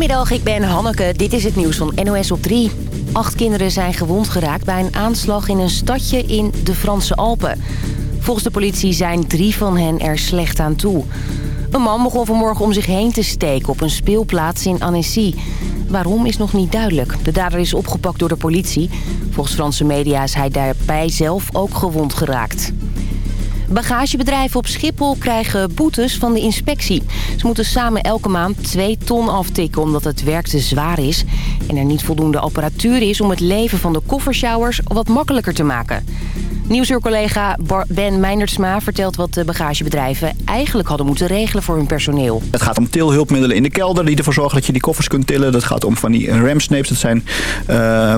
Goedemiddag, ik ben Hanneke. Dit is het nieuws van NOS op 3. Acht kinderen zijn gewond geraakt bij een aanslag in een stadje in de Franse Alpen. Volgens de politie zijn drie van hen er slecht aan toe. Een man begon vanmorgen om zich heen te steken op een speelplaats in Annecy. Waarom is nog niet duidelijk. De dader is opgepakt door de politie. Volgens Franse media is hij daarbij zelf ook gewond geraakt. Bagagebedrijven op Schiphol krijgen boetes van de inspectie. Ze moeten samen elke maand 2 ton aftikken omdat het werk te zwaar is... en er niet voldoende apparatuur is om het leven van de koffershowers wat makkelijker te maken. Nieuwsuurcollega Ben Meinertsma vertelt wat de bagagebedrijven eigenlijk hadden moeten regelen voor hun personeel. Het gaat om tilhulpmiddelen in de kelder die ervoor zorgen dat je die koffers kunt tillen. Dat gaat om van die ramsnapes. Dat zijn uh,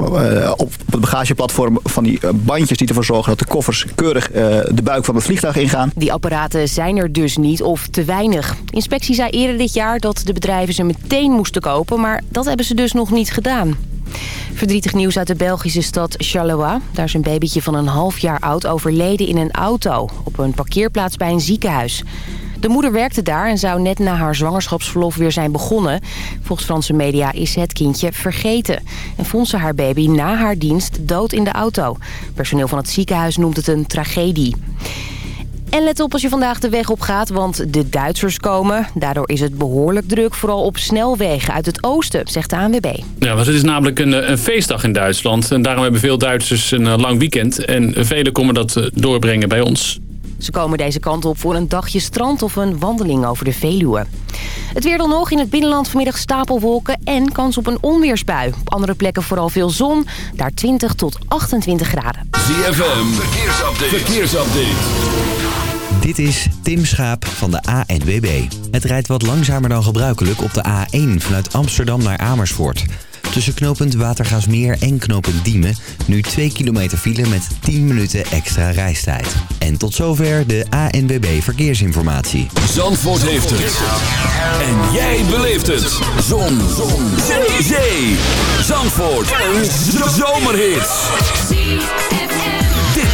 uh, op het bagageplatform van die bandjes die ervoor zorgen dat de koffers keurig de buik van het vliegtuig ingaan. Die apparaten zijn er dus niet of te weinig. De inspectie zei eerder dit jaar dat de bedrijven ze meteen moesten kopen, maar dat hebben ze dus nog niet gedaan. Verdrietig nieuws uit de Belgische stad Charleroi. Daar is een babytje van een half jaar oud overleden in een auto... op een parkeerplaats bij een ziekenhuis. De moeder werkte daar en zou net na haar zwangerschapsverlof weer zijn begonnen. Volgens Franse media is het kindje vergeten. En vond ze haar baby na haar dienst dood in de auto. Personeel van het ziekenhuis noemt het een tragedie. En let op als je vandaag de weg op gaat, want de Duitsers komen. Daardoor is het behoorlijk druk, vooral op snelwegen uit het oosten, zegt de ANWB. Ja, want het is namelijk een, een feestdag in Duitsland. En daarom hebben veel Duitsers een eh, lang weekend. En velen komen dat eh, doorbrengen bij ons. Ze komen deze kant op voor een dagje strand of een wandeling over de Veluwe. Het weer dan nog in het binnenland vanmiddag stapelwolken en kans op een onweersbui. Op andere plekken vooral veel zon, daar 20 tot 28 graden. ZFM, verkeersupdate. verkeersupdate. Dit is Tim Schaap van de ANWB. Het rijdt wat langzamer dan gebruikelijk op de A1 vanuit Amsterdam naar Amersfoort. Tussen knooppunt Watergaasmeer en knooppunt Diemen nu 2 kilometer file met 10 minuten extra reistijd. En tot zover de ANWB Verkeersinformatie. Zandvoort heeft het. En jij beleeft het. Zon. Zon. Zee. Zee. Zandvoort. Een zomerhit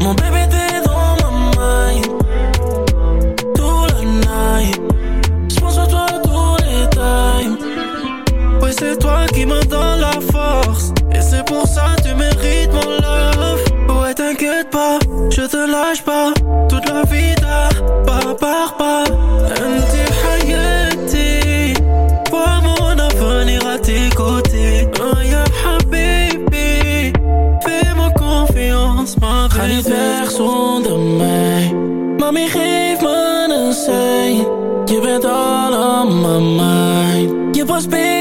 Mon bébé t'es dans ma main Tout la night. J'pense à toi tous les times. Ouais c'est toi qui me donne la force. Et c'est pour ça tu mérites mon love. Ouais t'inquiète pas, je te lâche pas. Toute la vie t'as pas par pas het weg zonder mij. Mami geef me een sein. Je bent allemaal mijn. Je was beter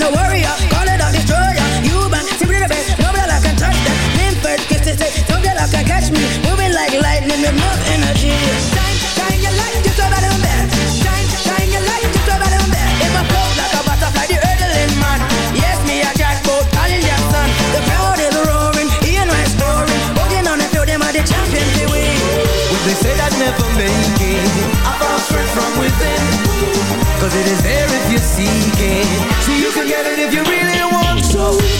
no warrior. Uh. Call it a destroyer. You bang, simply the best. Nobody like can touch that. Limford, kiss it, say. Nobody like can catch me. Moving like lightning with enough energy. Shine, shine your light. Just them. Shine, shine your light. Just them bed. If I float like a butterfly, the hurdling man. Yes, me a jackpot. Jackson. The crowd is roaring. Hear my story. Holding on and feel them are the champions. They win. They said I'd never make it, I found strength from within. Cause it is there if you seek it. So you can get it if you really want to.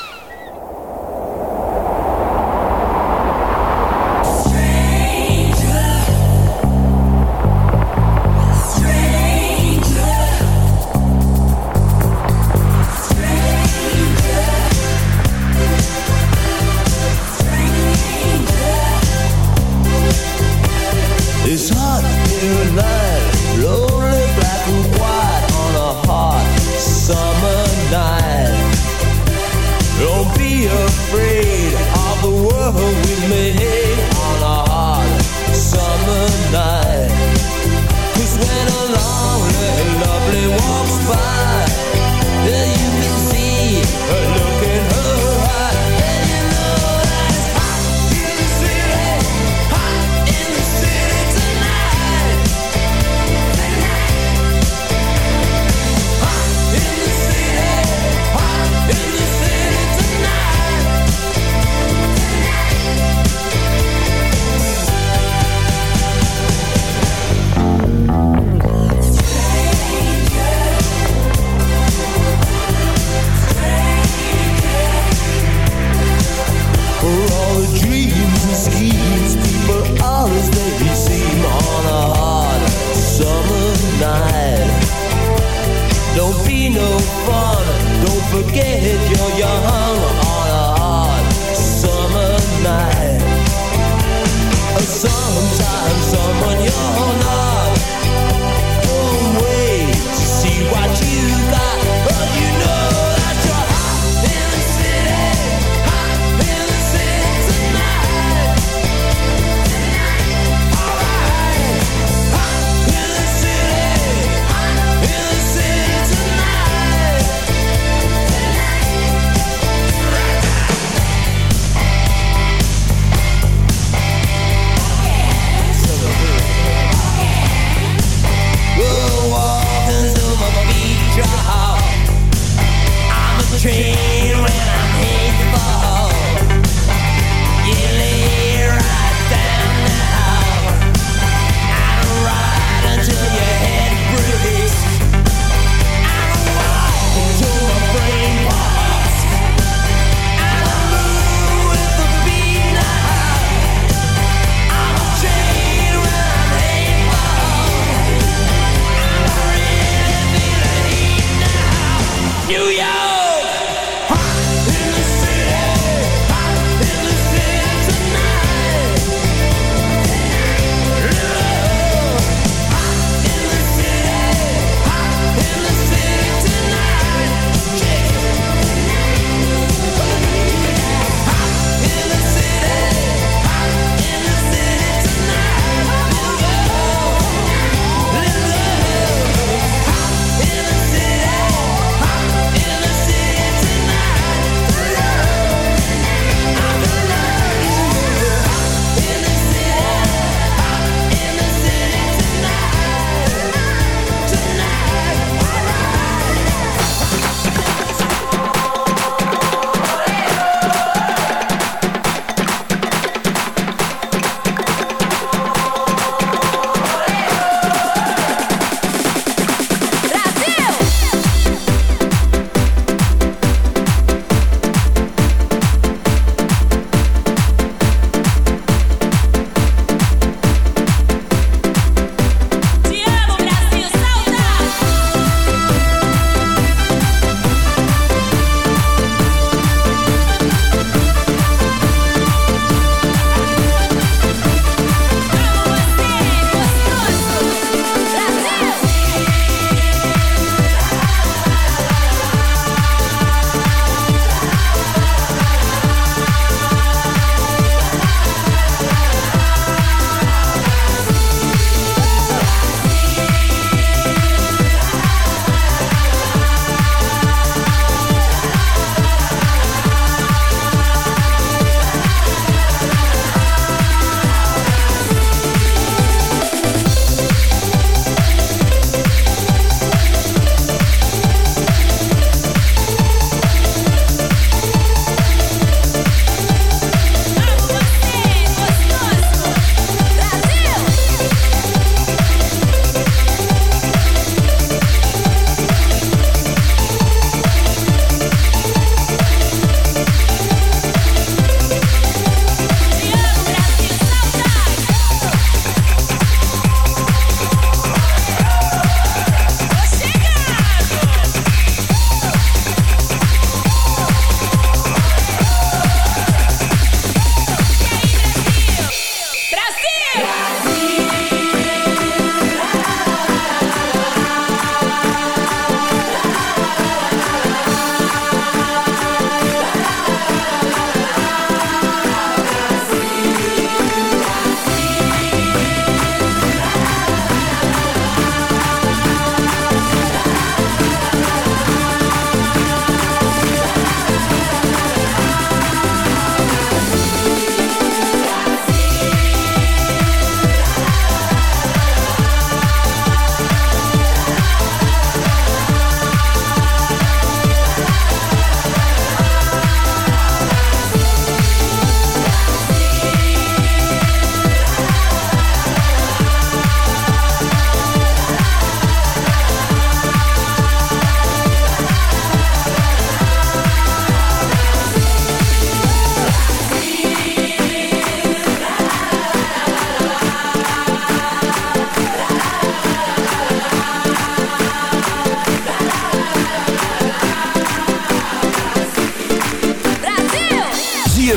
vai.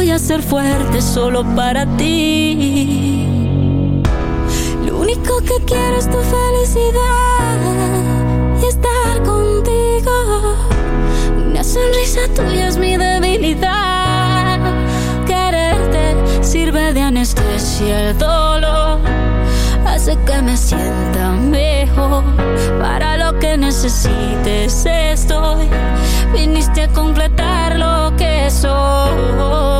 voy a ser fuerte solo para ti. Lo único que quiero es tu felicidad y estar contigo. Una sonrisa tuya es mi debilidad. Quererte sirve de anestesia el dolor. Hace que me sienta mejor. Para lo que necesites estoy. Viniste a completar lo que soy.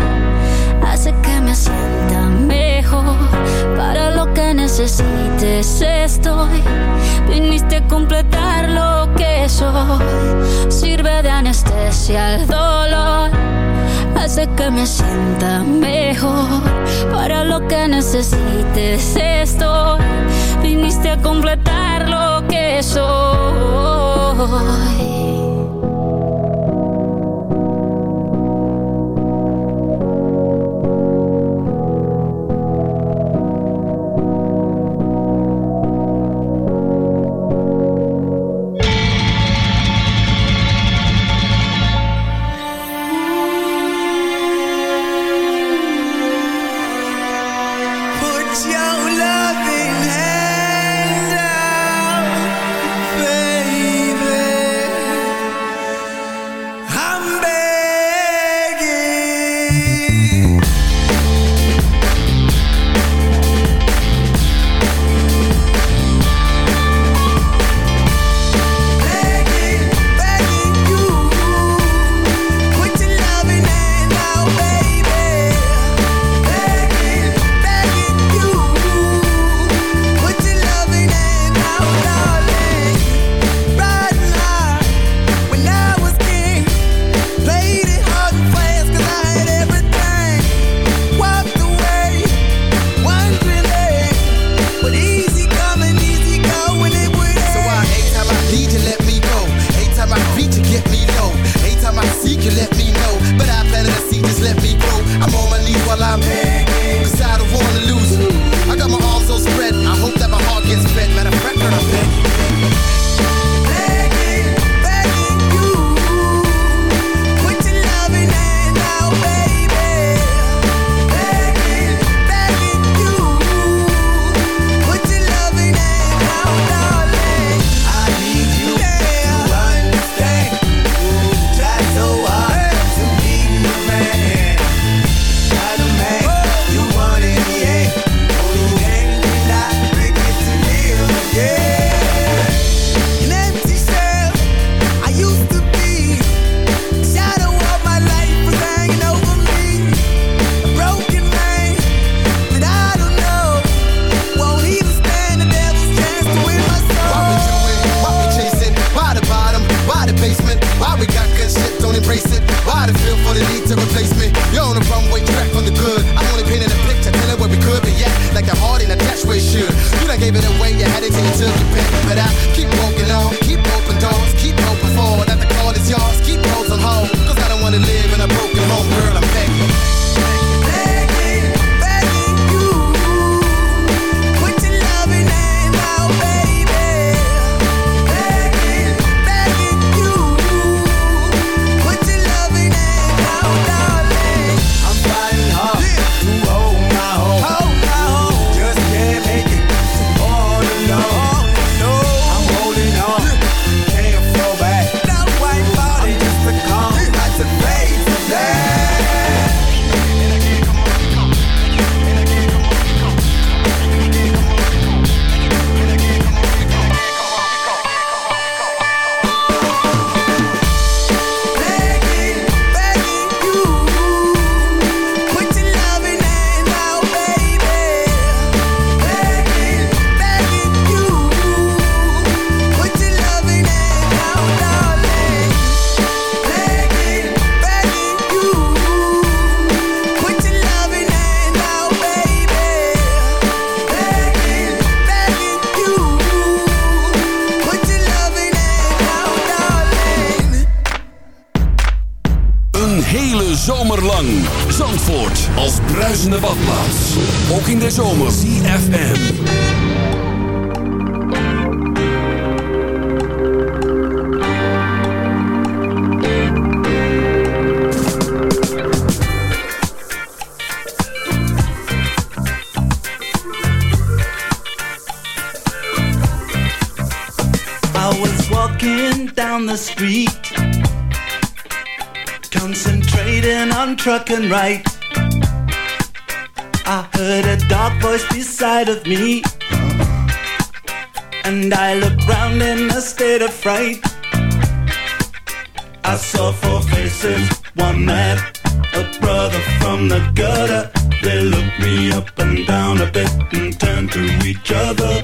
Para lo que necesites estoy. Viniste a completar lo que soy. Sirve de anestesia el dolor. Hace que me sienta mejor. Para lo que necesites estoy. Viniste a completar lo que soy. I saw four faces, one man, a brother from the gutter. They looked me up and down a bit and turned to each other.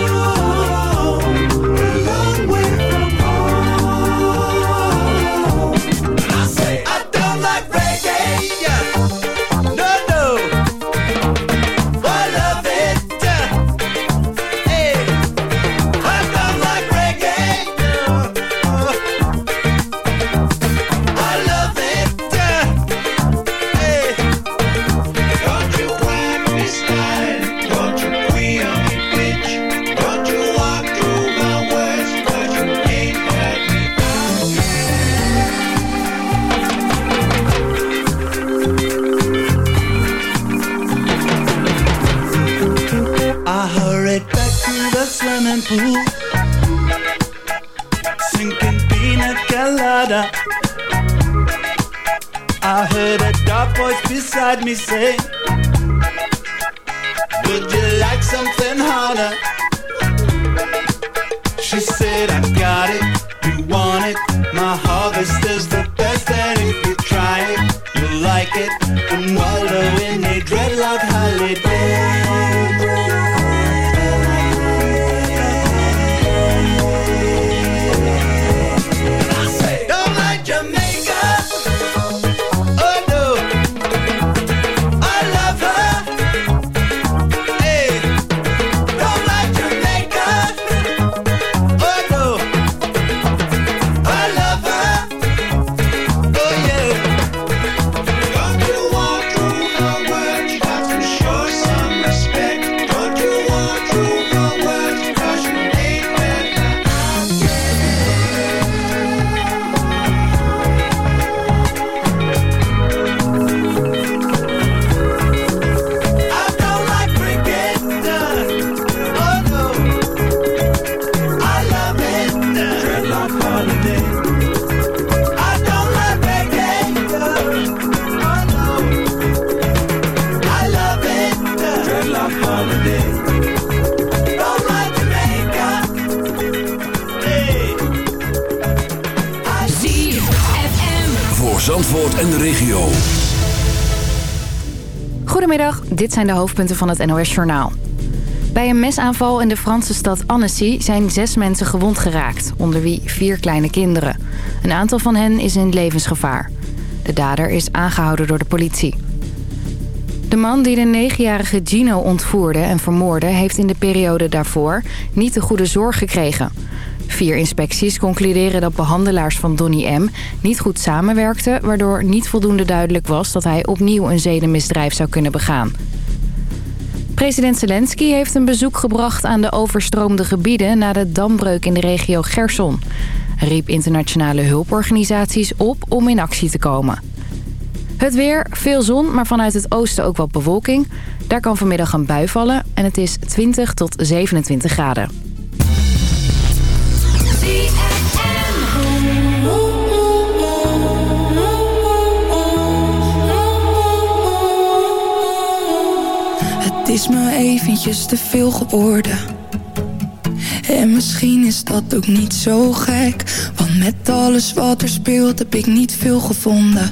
Say, Voor Zandvoort en de regio. Goedemiddag, dit zijn de hoofdpunten van het NOS-journaal. Bij een mesaanval in de Franse stad Annecy zijn zes mensen gewond geraakt, onder wie vier kleine kinderen. Een aantal van hen is in levensgevaar. De dader is aangehouden door de politie. De man die de negenjarige Gino ontvoerde en vermoordde... heeft in de periode daarvoor niet de goede zorg gekregen. Vier inspecties concluderen dat behandelaars van Donny M. niet goed samenwerkten... waardoor niet voldoende duidelijk was dat hij opnieuw een zedenmisdrijf zou kunnen begaan. President Zelensky heeft een bezoek gebracht aan de overstroomde gebieden... na de dambreuk in de regio Gerson. Riep internationale hulporganisaties op om in actie te komen. Het weer, veel zon, maar vanuit het oosten ook wat bewolking. Daar kan vanmiddag een bui vallen en het is 20 tot 27 graden. Het is me eventjes te veel geworden. En misschien is dat ook niet zo gek. Want met alles wat er speelt heb ik niet veel gevonden.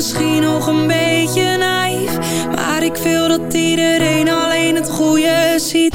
Misschien nog een beetje naïef, maar ik wil dat iedereen alleen het goede ziet.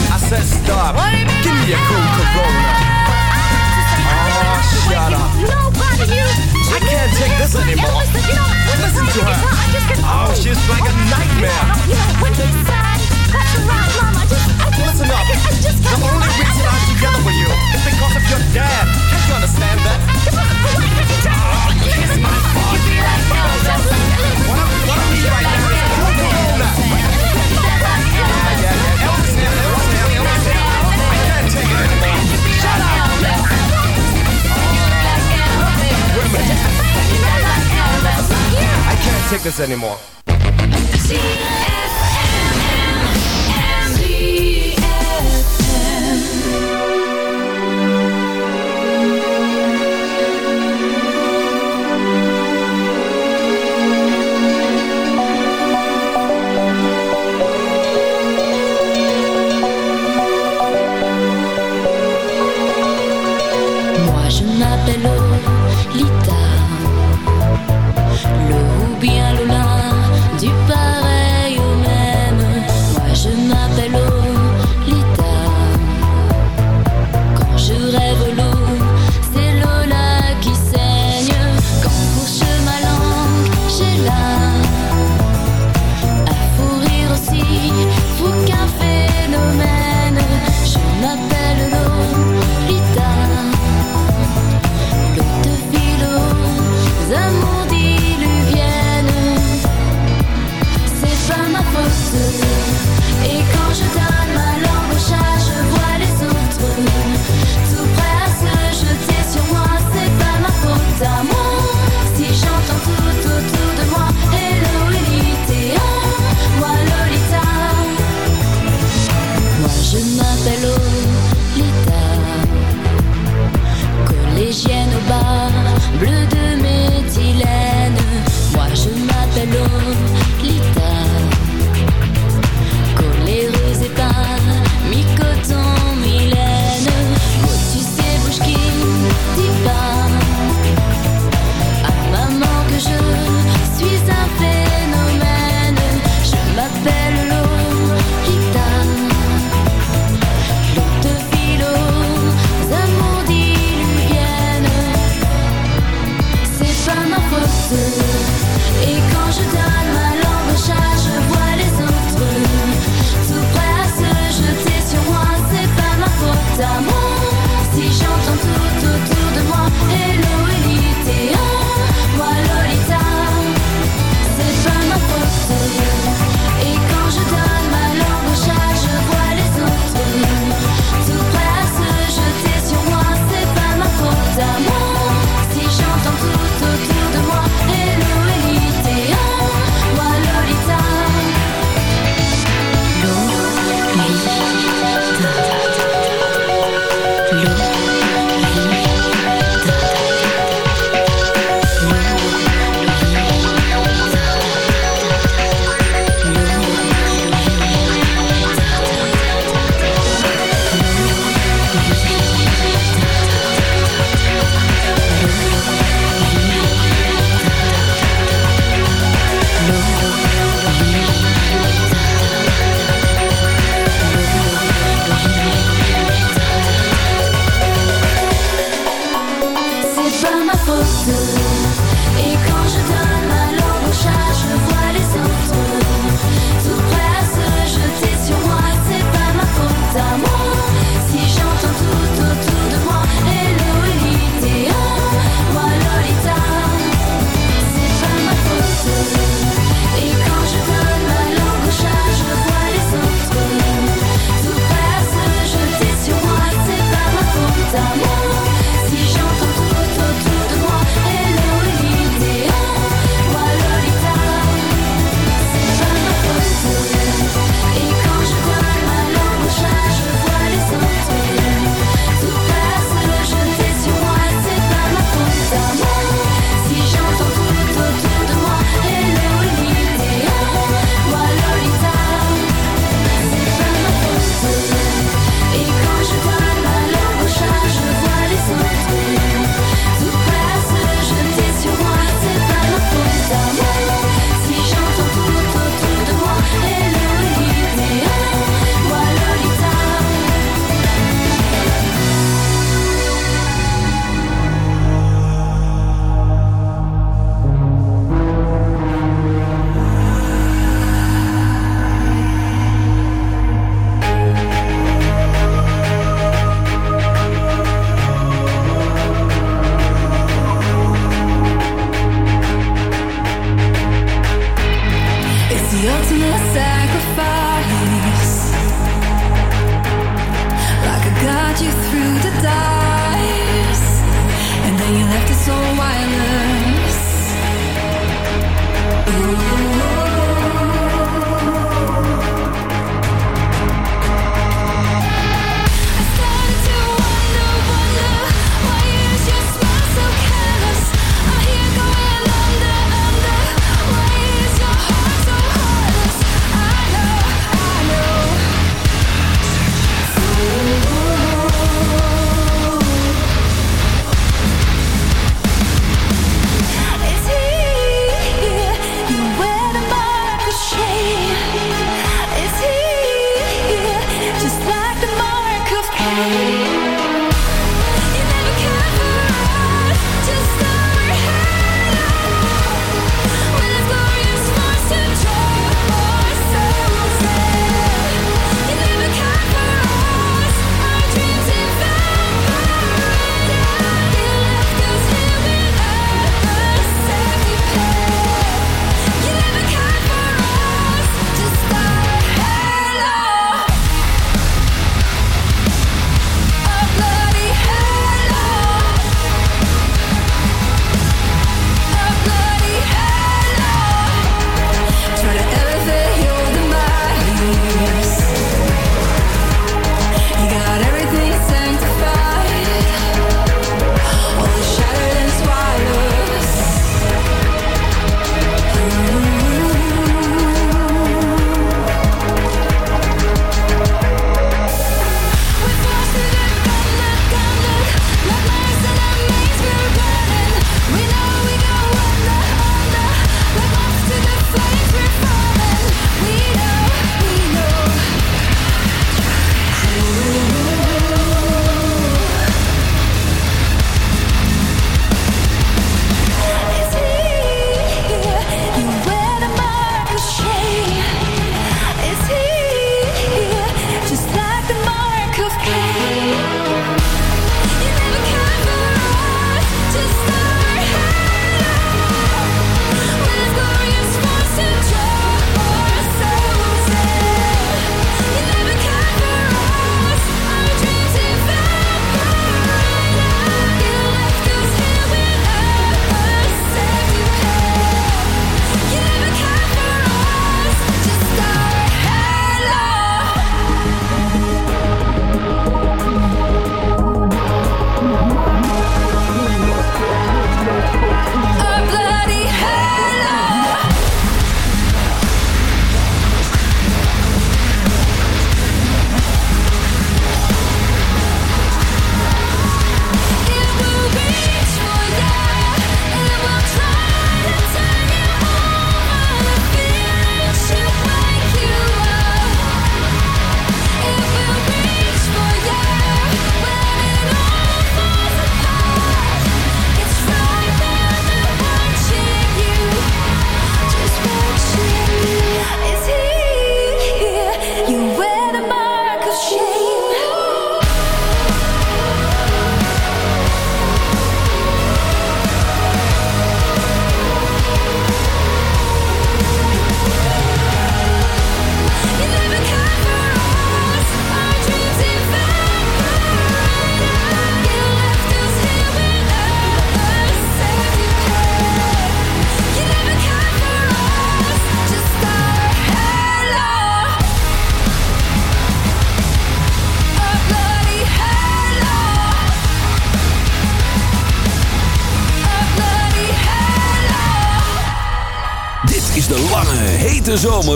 says stop. Give me a cool Corona. Oh, shut up. I can't take this anymore. Listen to her. Oh, she's like a nightmare. Listen up. The only reason I'm together with you is because of your dad. Can't you understand that? Oh, my father. What I'm, what right now is Corona. Take this anymore.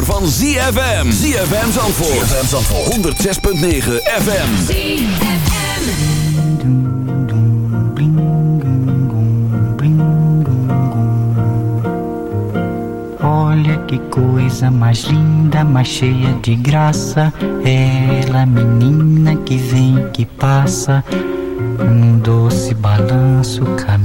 Zomer van ZFM. ZFM Zandvoort. ZFM Zandvoort. 106.9 FM. Olha que coisa mais linda, mais cheia de graça. Ela, menina que vem, que passa, num doce balanço, caminho